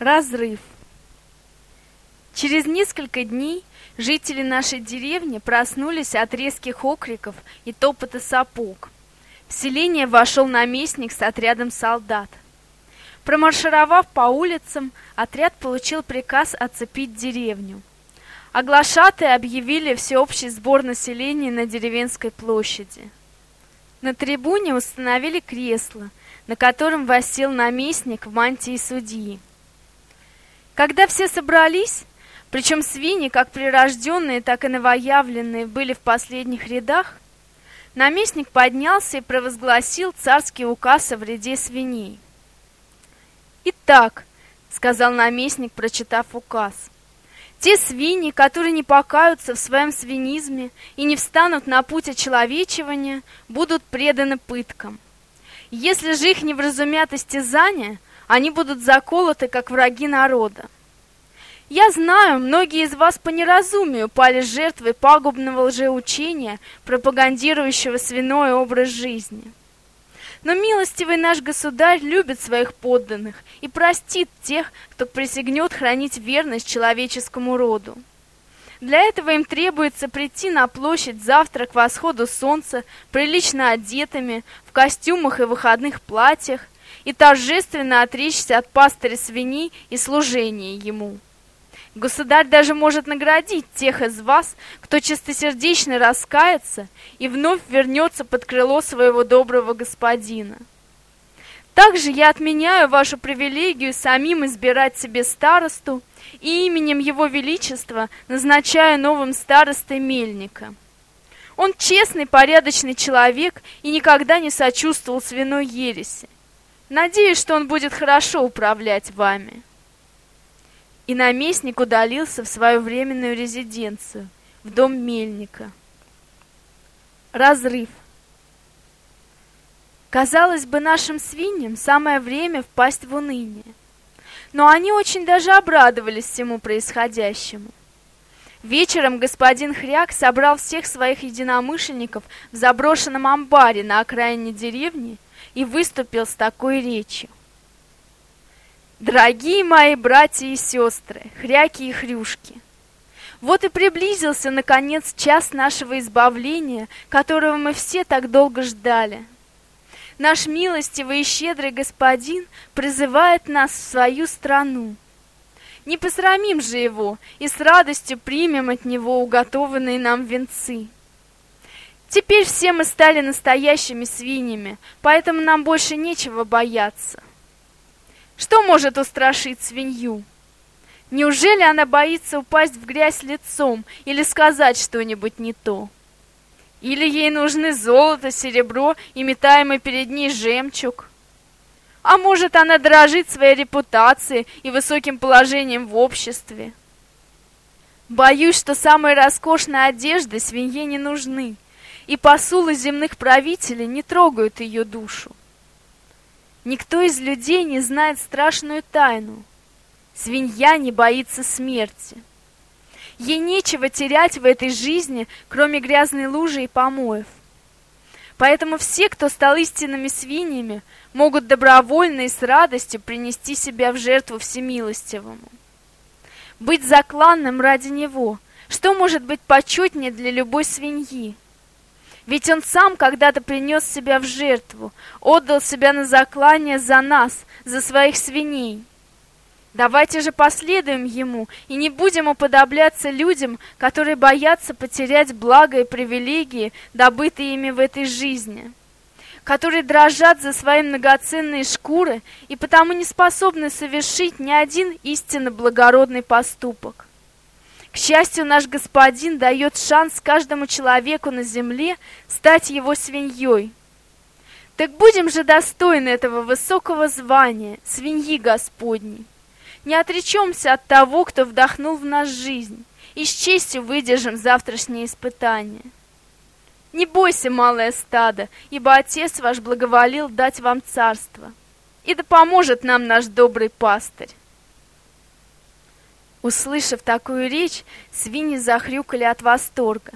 Разрыв. Через несколько дней жители нашей деревни проснулись от резких окриков и топота сапог. В селение вошел наместник с отрядом солдат. Промаршировав по улицам, отряд получил приказ оцепить деревню. Оглашатые объявили всеобщий сбор населения на деревенской площади. На трибуне установили кресло, на котором восел наместник в мантии судьи. Когда все собрались, причем свиньи, как прирожденные, так и новоявленные, были в последних рядах, наместник поднялся и провозгласил царский указ о вреде свиней. «Итак», — сказал наместник, прочитав указ, «те свиньи, которые не покаются в своем свинизме и не встанут на путь очеловечивания, будут преданы пыткам. Если же их не вразумят истязания, — они будут заколоты, как враги народа. Я знаю, многие из вас по неразумию пали жертвой пагубного лжеучения, пропагандирующего свиной образ жизни. Но милостивый наш государь любит своих подданных и простит тех, кто присягнет хранить верность человеческому роду. Для этого им требуется прийти на площадь завтра к восходу солнца прилично одетыми, в костюмах и выходных платьях, и торжественно отречься от пастыря свиней и служения ему. Государь даже может наградить тех из вас, кто чистосердечно раскается и вновь вернется под крыло своего доброго господина. Также я отменяю вашу привилегию самим избирать себе старосту и именем Его Величества назначаю новым старостой Мельника. Он честный, порядочный человек и никогда не сочувствовал свиной ереси. Надеюсь, что он будет хорошо управлять вами. И наместник удалился в свою временную резиденцию, в дом мельника. Разрыв. Казалось бы, нашим свиньям самое время впасть в уныние. Но они очень даже обрадовались всему происходящему. Вечером господин Хряк собрал всех своих единомышленников в заброшенном амбаре на окраине деревни и выступил с такой речью. Дорогие мои братья и сестры, хряки и хрюшки, вот и приблизился, наконец, час нашего избавления, которого мы все так долго ждали. Наш милостивый и щедрый господин призывает нас в свою страну. Не посрамим же его и с радостью примем от него уготованные нам венцы. Теперь все мы стали настоящими свиньями, поэтому нам больше нечего бояться. Что может устрашить свинью? Неужели она боится упасть в грязь лицом или сказать что-нибудь не то? Или ей нужны золото, серебро и метаемый перед ней жемчуг? А может, она дорожит своей репутацией и высоким положением в обществе? Боюсь, что самые роскошные одежды свинье не нужны — и посулы земных правителей не трогают ее душу. Никто из людей не знает страшную тайну. Свинья не боится смерти. Ей нечего терять в этой жизни, кроме грязной лужи и помоев. Поэтому все, кто стал истинными свиньями, могут добровольно и с радостью принести себя в жертву всемилостивому. Быть закланным ради него, что может быть почетнее для любой свиньи? Ведь он сам когда-то принес себя в жертву, отдал себя на заклание за нас, за своих свиней. Давайте же последуем ему и не будем уподобляться людям, которые боятся потерять благо и привилегии, добытые ими в этой жизни, которые дрожат за свои многоценные шкуры и потому не способны совершить ни один истинно благородный поступок. К счастью, наш господин дает шанс каждому человеку на земле стать его свиньей. Так будем же достойны этого высокого звания, свиньи Господней. Не отречемся от того, кто вдохнул в нас жизнь, и с честью выдержим завтрашнее испытание. Не бойся, малое стадо, ибо Отец ваш благоволил дать вам царство, и да поможет нам наш добрый пастырь. Услышав такую речь, свиньи захрюкали от восторга.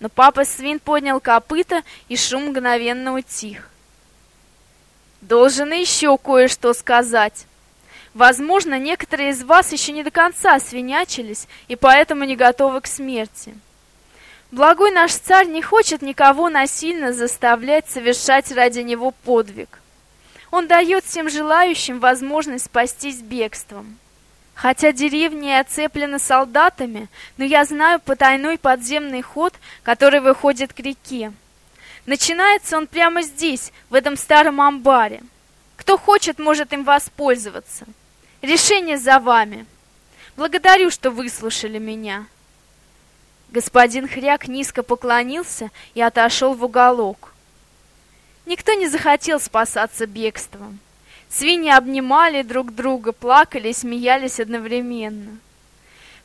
Но папа свин поднял копыта, и шум мгновенно утих. «Должен еще кое-что сказать», Возможно, некоторые из вас еще не до конца свинячились и поэтому не готовы к смерти. Благой наш царь не хочет никого насильно заставлять совершать ради него подвиг. Он дает всем желающим возможность спастись бегством. Хотя деревня оцеплена солдатами, но я знаю потайной подземный ход, который выходит к реке. Начинается он прямо здесь, в этом старом амбаре. Кто хочет, может им воспользоваться. Решение за вами. Благодарю, что выслушали меня. Господин Хряк низко поклонился и отошел в уголок. Никто не захотел спасаться бегством. Свиньи обнимали друг друга, плакали и смеялись одновременно.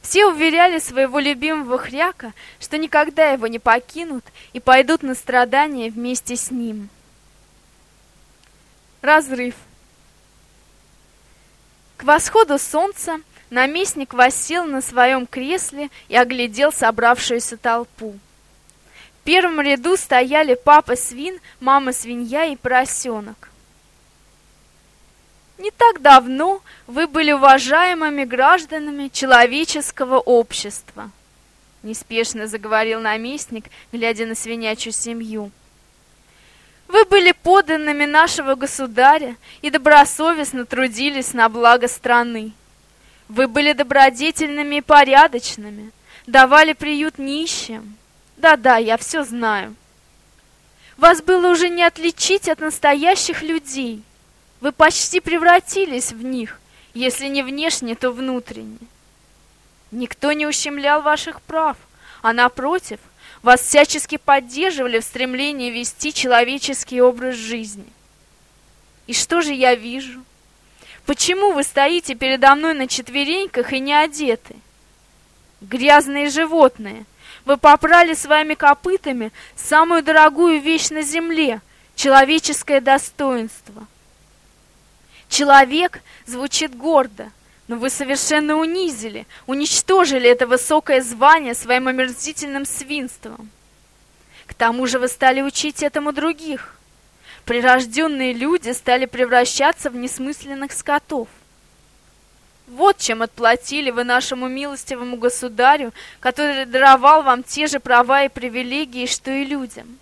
Все уверяли своего любимого хряка, что никогда его не покинут и пойдут на страдания вместе с ним. Разрыв. К восходу солнца наместник воссел на своем кресле и оглядел собравшуюся толпу. В первом ряду стояли папа свин, мама свинья и поросенок. Не так давно вы были уважаемыми гражданами человеческого общества, неспешно заговорил наместник, глядя на свинячью семью. Вы были подданными нашего государя и добросовестно трудились на благо страны. Вы были добродетельными и порядочными, давали приют нищим. Да-да, я все знаю. Вас было уже не отличить от настоящих людей. Вы почти превратились в них, если не внешне, то внутренне. Никто не ущемлял ваших прав, а напротив, вас всячески поддерживали в стремлении вести человеческий образ жизни. И что же я вижу? Почему вы стоите передо мной на четвереньках и не одеты? Грязные животные, вы попрали своими копытами самую дорогую вещь на земле — человеческое достоинство. Человек звучит гордо, но вы совершенно унизили, уничтожили это высокое звание своим омерзительным свинством. К тому же вы стали учить этому других. Прирожденные люди стали превращаться в несмысленных скотов. Вот чем отплатили вы нашему милостивому государю, который даровал вам те же права и привилегии, что и людям.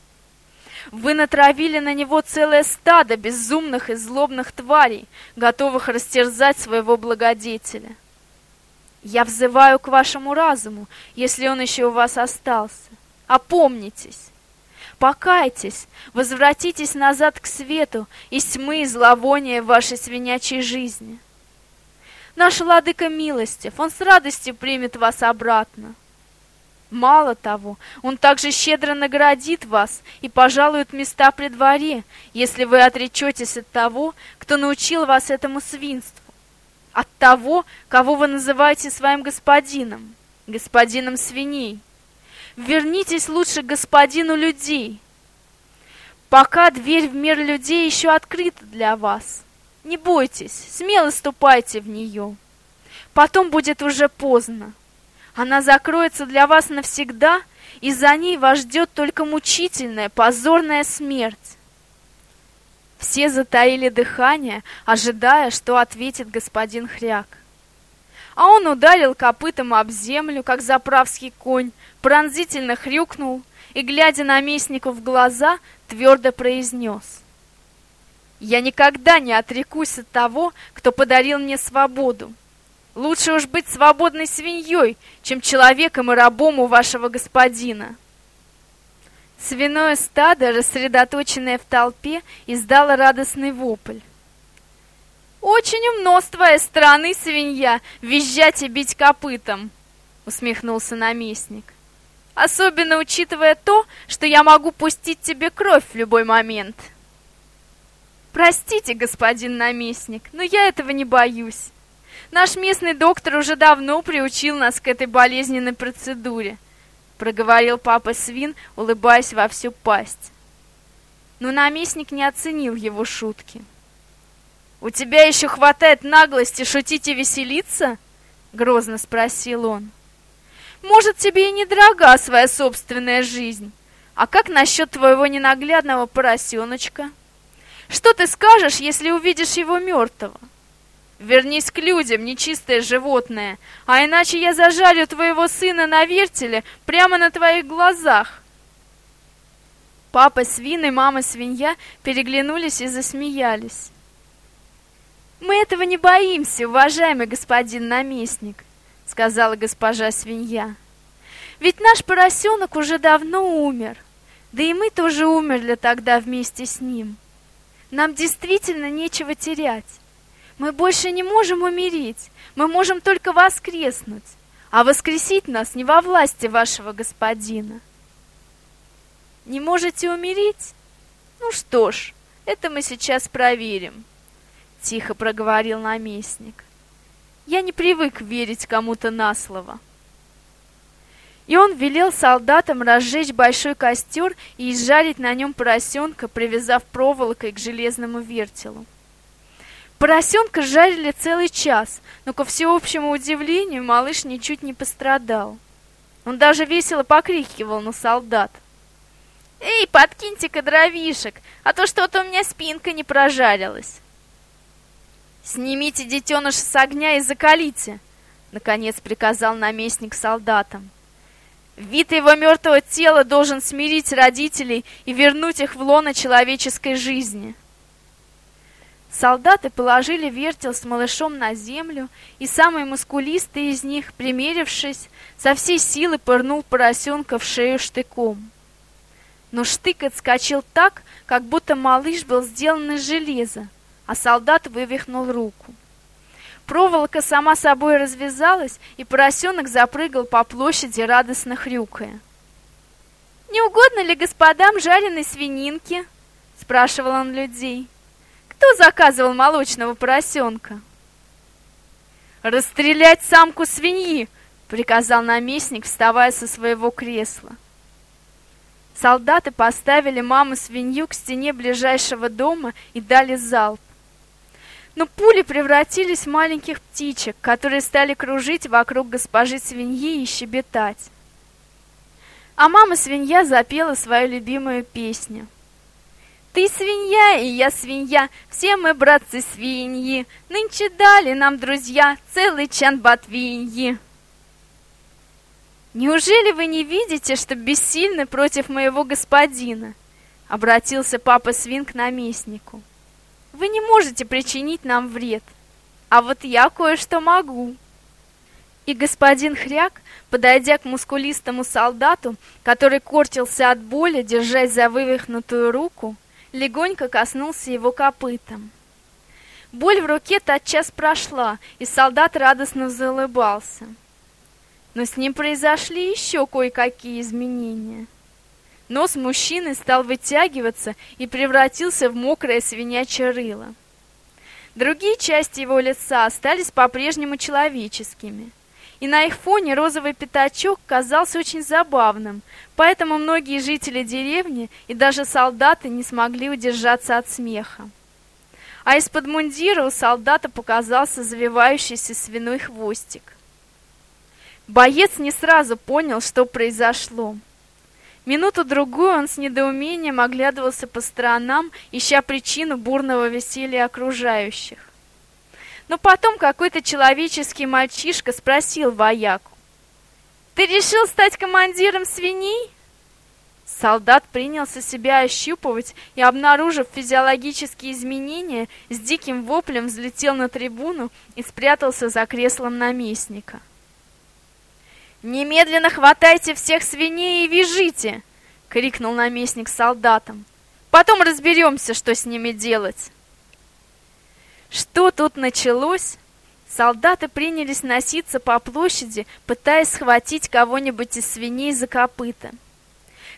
Вы натравили на него целое стадо безумных и злобных тварей, готовых растерзать своего благодетеля. Я взываю к вашему разуму, если он еще у вас остался. Опомнитесь, покайтесь, возвратитесь назад к свету из тьмы и зловония вашей свинячей жизни. Наш владыка милостив, он с радостью примет вас обратно. Мало того, он также щедро наградит вас и пожалует места при дворе, если вы отречетесь от того, кто научил вас этому свинству, от того, кого вы называете своим господином, господином свиней. Вернитесь лучше к господину людей, пока дверь в мир людей еще открыта для вас. Не бойтесь, смело ступайте в нее. Потом будет уже поздно. Она закроется для вас навсегда, и за ней вас ждет только мучительная, позорная смерть. Все затаили дыхание, ожидая, что ответит господин Хряк. А он ударил копытом об землю, как заправский конь, пронзительно хрюкнул и, глядя наместнику в глаза, твердо произнес — я никогда не отрекусь от того, кто подарил мне свободу. Лучше уж быть свободной свиньей, чем человеком и рабом у вашего господина. Свиное стадо, рассредоточенное в толпе, издало радостный вопль. «Очень умно с твоей стороны, свинья, визжать и бить копытом!» — усмехнулся наместник. «Особенно учитывая то, что я могу пустить тебе кровь в любой момент». Простите, господин наместник, но я этого не боюсь. Наш местный доктор уже давно приучил нас к этой болезненной процедуре, проговорил папа Свин, улыбаясь во всю пасть. Но наместник не оценил его шутки. «У тебя еще хватает наглости шутить и веселиться?» — грозно спросил он. «Может, тебе и недорога своя собственная жизнь? А как насчет твоего ненаглядного поросеночка?» Что ты скажешь, если увидишь его мертвого? Вернись к людям, нечистое животное, а иначе я зажарю твоего сына на вертеле прямо на твоих глазах. Папа свин и мама свинья переглянулись и засмеялись. «Мы этого не боимся, уважаемый господин наместник», — сказала госпожа свинья. «Ведь наш поросенок уже давно умер, да и мы тоже умерли тогда вместе с ним. Нам действительно нечего терять. Мы больше не можем умереть, мы можем только воскреснуть, а воскресить нас не во власти вашего господина. Не можете умереть? Ну что ж, это мы сейчас проверим, тихо проговорил наместник. Я не привык верить кому-то на слово. И он велел солдатам разжечь большой костер и изжарить на нем поросенка, привязав проволокой к железному вертелу. Поросенка жарили целый час, но, ко всеобщему удивлению, малыш ничуть не пострадал. Он даже весело покрикивал на солдат. «Эй, подкиньте-ка дровишек, а то что-то у меня спинка не прожарилась!» «Снимите детеныша с огня и закалите!» — наконец приказал наместник солдатам. Вид его мертвого тела должен смирить родителей и вернуть их в лоно человеческой жизни. Солдаты положили вертел с малышом на землю, и самый мускулистый из них, примерившись, со всей силы пырнул поросенка в шею штыком. Но штык отскочил так, как будто малыш был сделан из железа, а солдат вывихнул руку. Проволока сама собой развязалась, и поросенок запрыгал по площади, радостно хрюкая. «Не угодно ли господам жареной свининки?» — спрашивал он людей. Кто заказывал молочного поросенка? «Расстрелять самку свиньи!» — приказал наместник, вставая со своего кресла. Солдаты поставили маму-свинью к стене ближайшего дома и дали залп. Но пули превратились в маленьких птичек, которые стали кружить вокруг госпожи свиньи и щебетать. А мама-свинья запела свою любимую песню — ты свинья, и я свинья, все мы братцы свиньи. Нынче дали нам друзья целый чан ботвиньи. Неужели вы не видите, что бессильны против моего господина? Обратился папа свин к наместнику. Вы не можете причинить нам вред, а вот я кое-что могу. И господин Хряк, подойдя к мускулистому солдату, который корчился от боли, держась за вывихнутую руку, легонько коснулся его копытом. Боль в руке тотчас прошла, и солдат радостно заулыбался. Но с ним произошли еще кое-какие изменения. Нос мужчины стал вытягиваться и превратился в мокрое свинячье рыло. Другие части его лица остались по-прежнему человеческими – и на их фоне розовый пятачок казался очень забавным, поэтому многие жители деревни и даже солдаты не смогли удержаться от смеха. А из-под мундира у солдата показался завивающийся свиной хвостик. Боец не сразу понял, что произошло. Минуту-другую он с недоумением оглядывался по сторонам, ища причину бурного веселья окружающих. Но потом какой-то человеческий мальчишка спросил вояку. «Ты решил стать командиром свиней?» Солдат принялся себя ощупывать и, обнаружив физиологические изменения, с диким воплем взлетел на трибуну и спрятался за креслом наместника. «Немедленно хватайте всех свиней и вяжите!» — крикнул наместник солдатам. «Потом разберемся, что с ними делать!» Что тут началось? Солдаты принялись носиться по площади, пытаясь схватить кого-нибудь из свиней за копыта.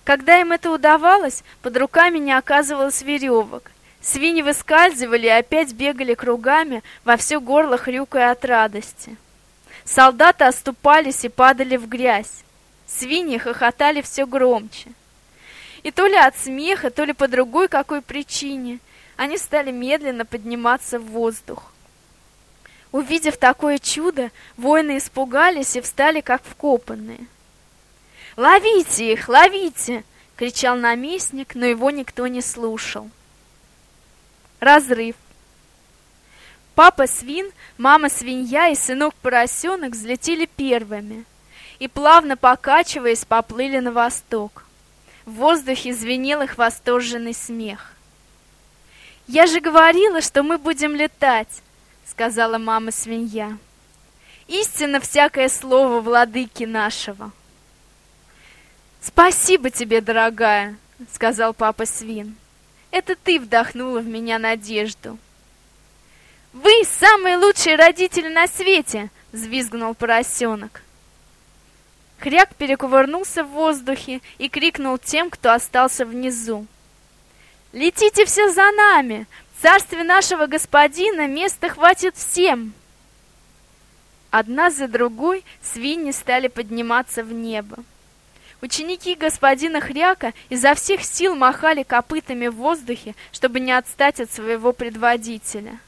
Когда им это удавалось, под руками не оказывалось веревок. Свиньи выскальзывали и опять бегали кругами, во все горло хрюкая от радости. Солдаты оступались и падали в грязь. Свиньи хохотали все громче. И то ли от смеха, то ли по другой какой причине – они стали медленно подниматься в воздух. Увидев такое чудо, воины испугались и встали как вкопанные. «Ловите их, ловите!» — кричал наместник, но его никто не слушал. Разрыв. Папа свин, мама свинья и сынок поросенок взлетели первыми и, плавно покачиваясь, поплыли на восток. В воздухе звенел их восторженный смех. «Я же говорила, что мы будем летать!» — сказала мама свинья. «Истинно всякое слово владыки нашего!» «Спасибо тебе, дорогая!» — сказал папа свин. «Это ты вдохнула в меня надежду!» «Вы самые лучшие родители на свете!» — взвизгнул поросенок. Хряк перекувырнулся в воздухе и крикнул тем, кто остался внизу. «Летите все за нами! В царстве нашего господина места хватит всем!» Одна за другой свиньи стали подниматься в небо. Ученики господина Хряка изо всех сил махали копытами в воздухе, чтобы не отстать от своего предводителя.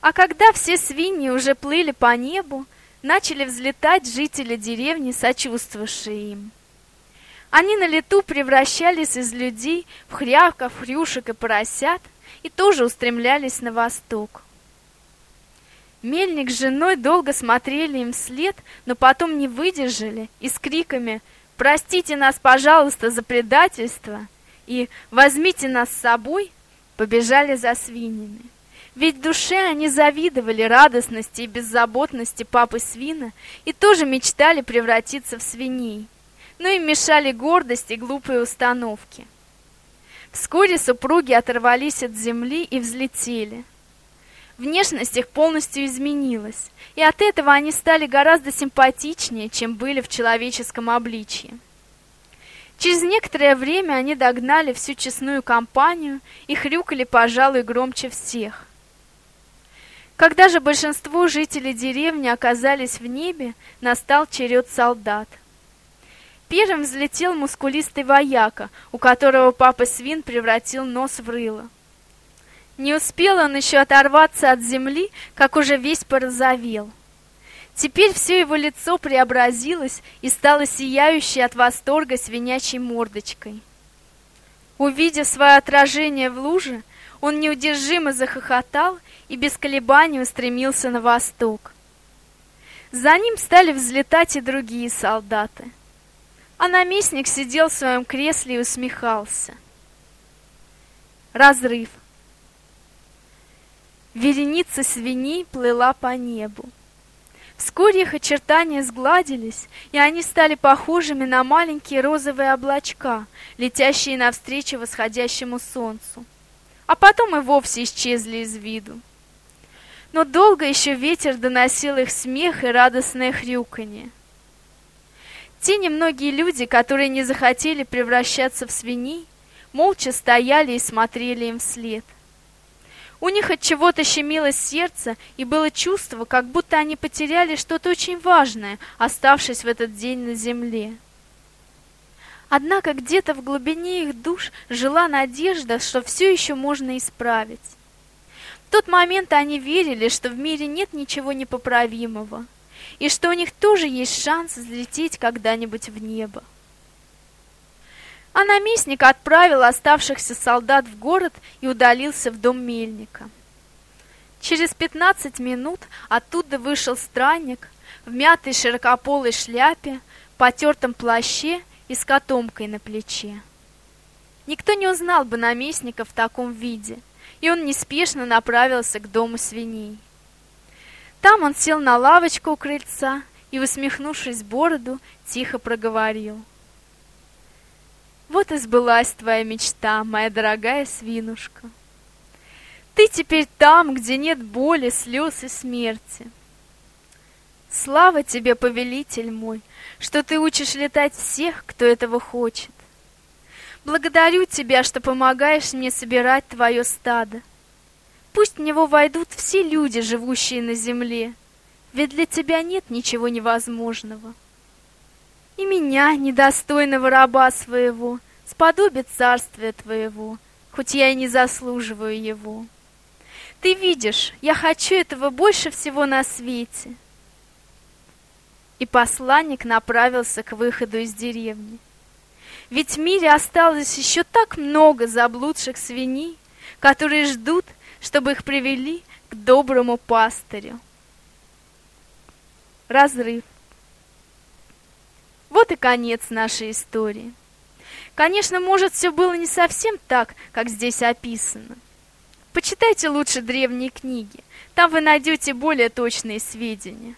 А когда все свиньи уже плыли по небу, начали взлетать жители деревни, сочувствовавшие им. Они на лету превращались из людей в хряков, хрюшек и поросят и тоже устремлялись на восток. Мельник с женой долго смотрели им вслед, но потом не выдержали и с криками «Простите нас, пожалуйста, за предательство!» и «Возьмите нас с собой!» побежали за свиньями. Ведь в душе они завидовали радостности и беззаботности папы свина и тоже мечтали превратиться в свиней. Но им мешали гордость и глупые установки. Вскоре супруги оторвались от земли и взлетели. Внешность их полностью изменилась, и от этого они стали гораздо симпатичнее, чем были в человеческом обличии. Через некоторое время они догнали всю честную компанию и хрюкали, пожалуй, громче всех. Когда же большинство жителей деревни оказались в небе, настал черед солдат. Первым взлетел мускулистый вояка, у которого папа свин превратил нос в рыло. Не успел он еще оторваться от земли, как уже весь порозовел. Теперь все его лицо преобразилось и стало сияющей от восторга свинячей мордочкой. Увидев свое отражение в луже, он неудержимо захохотал и без колебаний устремился на восток. За ним стали взлетать и другие солдаты. А наместник сидел в своем кресле и усмехался. Разрыв. Вереница свиней плыла по небу. Вскоре их очертания сгладились, и они стали похожими на маленькие розовые облачка, летящие навстречу восходящему солнцу. А потом и вовсе исчезли из виду но долго еще ветер доносил их смех и радостное хрюканье. Те немногие люди, которые не захотели превращаться в свиней, молча стояли и смотрели им вслед. У них от чего-то щемило сердце, и было чувство, как будто они потеряли что-то очень важное, оставшись в этот день на земле. Однако где-то в глубине их душ жила надежда, что все еще можно исправить. В тот момент они верили, что в мире нет ничего непоправимого, и что у них тоже есть шанс взлететь когда-нибудь в небо. А наместник отправил оставшихся солдат в город и удалился в дом мельника. Через пятнадцать минут оттуда вышел странник в мятой широкополой шляпе, потертом плаще и с котомкой на плече. Никто не узнал бы наместника в таком виде – и он неспешно направился к дому свиней. Там он сел на лавочку у крыльца и, усмехнувшись бороду, тихо проговорил. «Вот и сбылась твоя мечта, моя дорогая свинушка. Ты теперь там, где нет боли, слез и смерти. Слава тебе, повелитель мой, что ты учишь летать всех, кто этого хочет. Благодарю тебя, что помогаешь мне собирать твое стадо. Пусть в него войдут все люди, живущие на земле, ведь для тебя нет ничего невозможного. И меня, недостойного раба своего, сподобит царствие твоего, хоть я и не заслуживаю его. Ты видишь, я хочу этого больше всего на свете. И посланник направился к выходу из деревни. Ведь в мире осталось еще так много заблудших свиней, которые ждут, чтобы их привели к доброму пастырю. Разрыв. Вот и конец нашей истории. Конечно, может, все было не совсем так, как здесь описано. Почитайте лучше древние книги, там вы найдете более точные сведения.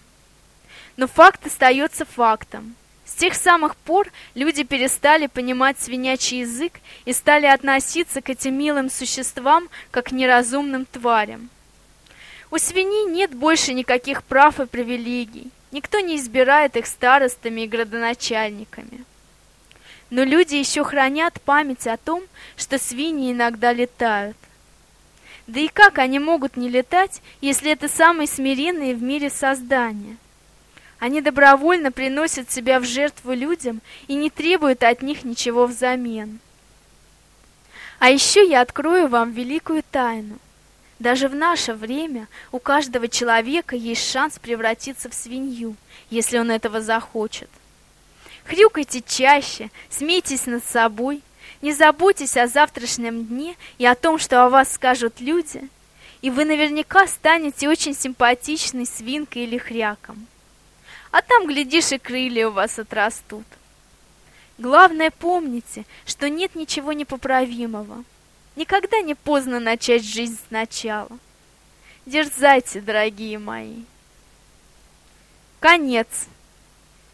Но факт остается фактом. С тех самых пор люди перестали понимать свинячий язык и стали относиться к этим милым существам как к неразумным тварям. У свиней нет больше никаких прав и привилегий. Никто не избирает их старостами и градоначальниками. Но люди еще хранят память о том, что свиньи иногда летают. Да и как они могут не летать, если это самые смиренные в мире создания? Они добровольно приносят себя в жертву людям и не требуют от них ничего взамен. А еще я открою вам великую тайну. Даже в наше время у каждого человека есть шанс превратиться в свинью, если он этого захочет. Хрюкайте чаще, смейтесь над собой, не заботьтесь о завтрашнем дне и о том, что о вас скажут люди, и вы наверняка станете очень симпатичной свинкой или хряком. А там, глядишь, и крылья у вас отрастут. Главное, помните, что нет ничего непоправимого. Никогда не поздно начать жизнь сначала. Дерзайте, дорогие мои. Конец.